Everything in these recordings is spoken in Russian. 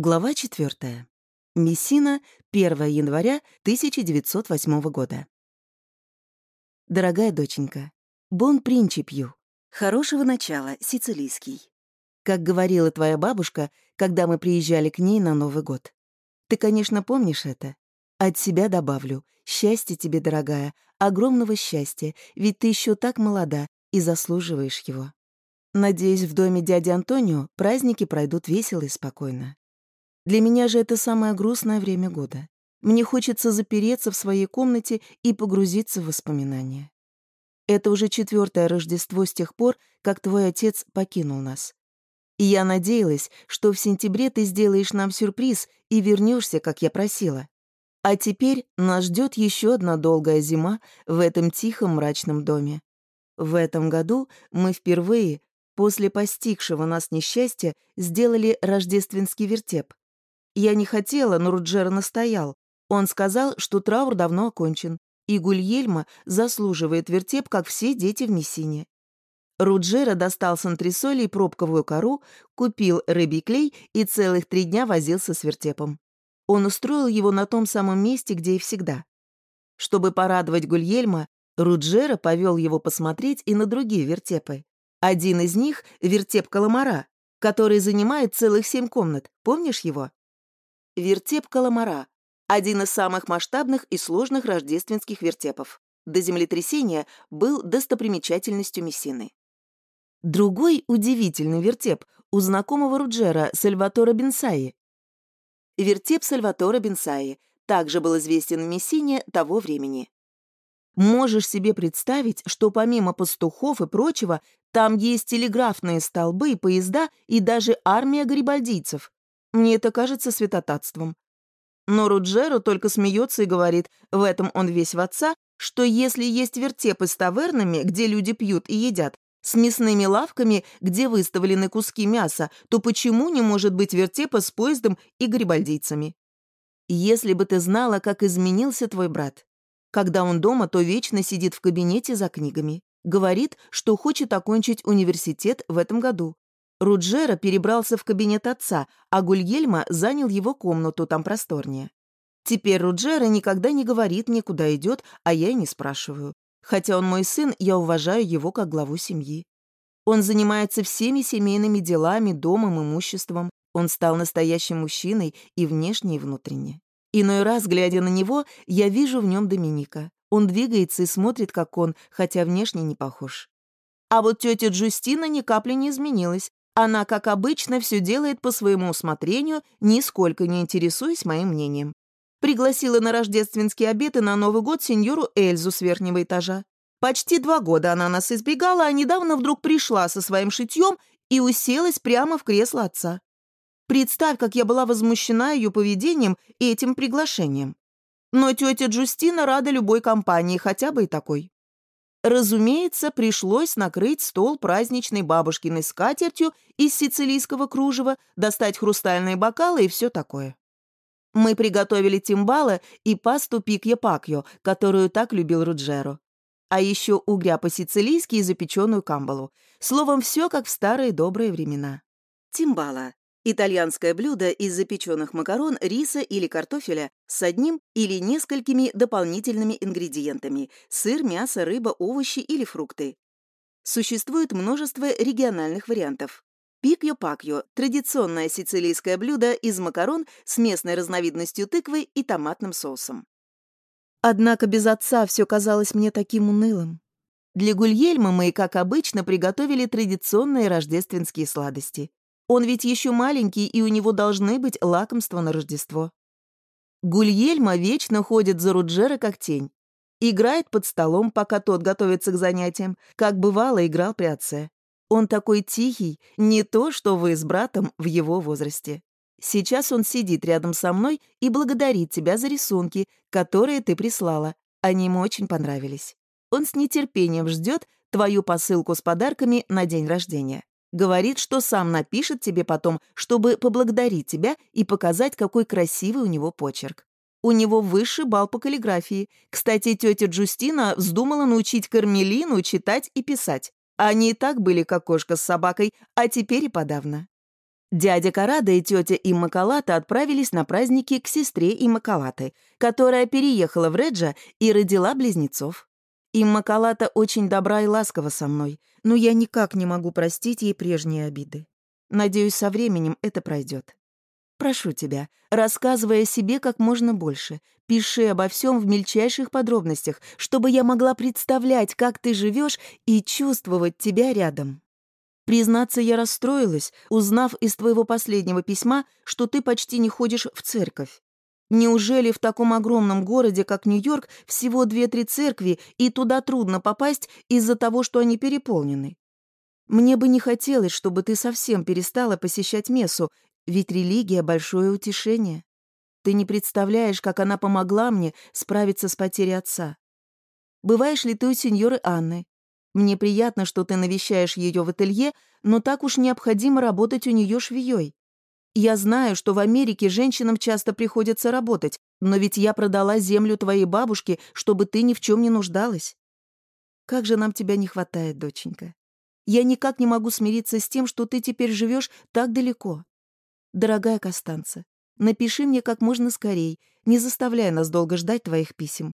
Глава 4. Мессина, 1 января 1908 года. Дорогая доченька, бон принчипью. Хорошего начала, сицилийский. Как говорила твоя бабушка, когда мы приезжали к ней на Новый год. Ты, конечно, помнишь это? От себя добавлю. Счастье тебе, дорогая, огромного счастья, ведь ты еще так молода и заслуживаешь его. Надеюсь, в доме дяди Антонио праздники пройдут весело и спокойно. Для меня же это самое грустное время года. Мне хочется запереться в своей комнате и погрузиться в воспоминания. Это уже четвертое Рождество с тех пор, как твой отец покинул нас. И я надеялась, что в сентябре ты сделаешь нам сюрприз и вернешься, как я просила. А теперь нас ждет еще одна долгая зима в этом тихом мрачном доме. В этом году мы впервые, после постигшего нас несчастья, сделали рождественский вертеп. Я не хотела, но Руджера настоял. Он сказал, что траур давно окончен, и Гульельма заслуживает вертеп, как все дети в Мессине. Руджера достал с антресоли и пробковую кору, купил рыбий клей и целых три дня возился с вертепом. Он устроил его на том самом месте, где и всегда. Чтобы порадовать Гульельма, Руджера повел его посмотреть и на другие вертепы. Один из них — вертеп Каламара, который занимает целых семь комнат. Помнишь его? Вертеп Каламара – один из самых масштабных и сложных рождественских вертепов. До землетрясения был достопримечательностью Мессины. Другой удивительный вертеп у знакомого Руджера Сальватора Бенсаи. Вертеп Сальватора Бенсаи также был известен в Мессине того времени. Можешь себе представить, что помимо пастухов и прочего, там есть телеграфные столбы, поезда и даже армия гарибальдийцев. Мне это кажется святотатством. Но Руджеро только смеется и говорит, в этом он весь в отца, что если есть вертепы с тавернами, где люди пьют и едят, с мясными лавками, где выставлены куски мяса, то почему не может быть вертепа с поездом и гарибальдийцами? Если бы ты знала, как изменился твой брат. Когда он дома, то вечно сидит в кабинете за книгами. Говорит, что хочет окончить университет в этом году. Руджера перебрался в кабинет отца, а Гульельма занял его комнату, там просторнее. Теперь Руджера никогда не говорит мне, куда идет, а я и не спрашиваю. Хотя он мой сын, я уважаю его как главу семьи. Он занимается всеми семейными делами, домом, имуществом. Он стал настоящим мужчиной и внешне, и внутренне. Иной раз, глядя на него, я вижу в нем Доминика. Он двигается и смотрит, как он, хотя внешне не похож. А вот тетя Джустина ни капли не изменилась. Она, как обычно, все делает по своему усмотрению, нисколько не интересуясь моим мнением. Пригласила на рождественский обед и на Новый год сеньору Эльзу с верхнего этажа. Почти два года она нас избегала, а недавно вдруг пришла со своим шитьем и уселась прямо в кресло отца. Представь, как я была возмущена ее поведением и этим приглашением. Но тетя Джустина рада любой компании, хотя бы и такой. Разумеется, пришлось накрыть стол праздничной бабушкиной скатертью из сицилийского кружева, достать хрустальные бокалы и все такое. Мы приготовили тимбалы и пасту пикья-пакьо, которую так любил Руджеро. А еще угря по-сицилийски и запеченную камбалу. Словом, все как в старые добрые времена. Тимбала Итальянское блюдо из запеченных макарон, риса или картофеля с одним или несколькими дополнительными ингредиентами – сыр, мясо, рыба, овощи или фрукты. Существует множество региональных вариантов. Пикьо-пакьо – традиционное сицилийское блюдо из макарон с местной разновидностью тыквы и томатным соусом. Однако без отца все казалось мне таким унылым. Для Гульельма мы, как обычно, приготовили традиционные рождественские сладости. Он ведь еще маленький, и у него должны быть лакомства на Рождество. Гульельма вечно ходит за Руджера как тень. Играет под столом, пока тот готовится к занятиям, как бывало играл при отце. Он такой тихий, не то, что вы с братом в его возрасте. Сейчас он сидит рядом со мной и благодарит тебя за рисунки, которые ты прислала. Они ему очень понравились. Он с нетерпением ждет твою посылку с подарками на день рождения. Говорит, что сам напишет тебе потом, чтобы поблагодарить тебя и показать, какой красивый у него почерк. У него высший балл по каллиграфии. Кстати, тетя Джустина вздумала научить Кармелину читать и писать. Они и так были как кошка с собакой, а теперь и подавно. Дядя Карада и тетя Иммакалата отправились на праздники к сестре Иммакалаты, которая переехала в Реджа и родила близнецов. Иммакалата очень добра и ласкова со мной, но я никак не могу простить ей прежние обиды. Надеюсь, со временем это пройдет. Прошу тебя, рассказывай о себе как можно больше. Пиши обо всем в мельчайших подробностях, чтобы я могла представлять, как ты живешь и чувствовать тебя рядом. Признаться, я расстроилась, узнав из твоего последнего письма, что ты почти не ходишь в церковь. Неужели в таком огромном городе, как Нью-Йорк, всего две-три церкви, и туда трудно попасть из-за того, что они переполнены? Мне бы не хотелось, чтобы ты совсем перестала посещать мессу, ведь религия — большое утешение. Ты не представляешь, как она помогла мне справиться с потерей отца. Бываешь ли ты у сеньоры Анны? Мне приятно, что ты навещаешь ее в ателье, но так уж необходимо работать у нее швеей. Я знаю, что в Америке женщинам часто приходится работать, но ведь я продала землю твоей бабушке, чтобы ты ни в чем не нуждалась. Как же нам тебя не хватает, доченька. Я никак не могу смириться с тем, что ты теперь живешь так далеко. Дорогая Костанца, напиши мне как можно скорей, не заставляя нас долго ждать твоих писем.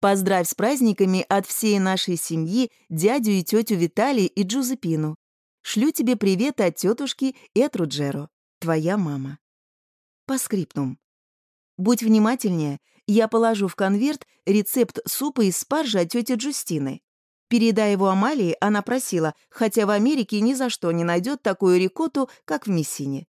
Поздравь с праздниками от всей нашей семьи дядю и тетю Виталий и Джузепину. Шлю тебе привет от тетушки и от Руджеро. Твоя мама. По скриптум. Будь внимательнее, я положу в конверт рецепт супа из спаржи от тети Джустины. Передай его Амалии, она просила, хотя в Америке ни за что не найдет такую рикотту, как в Мессине.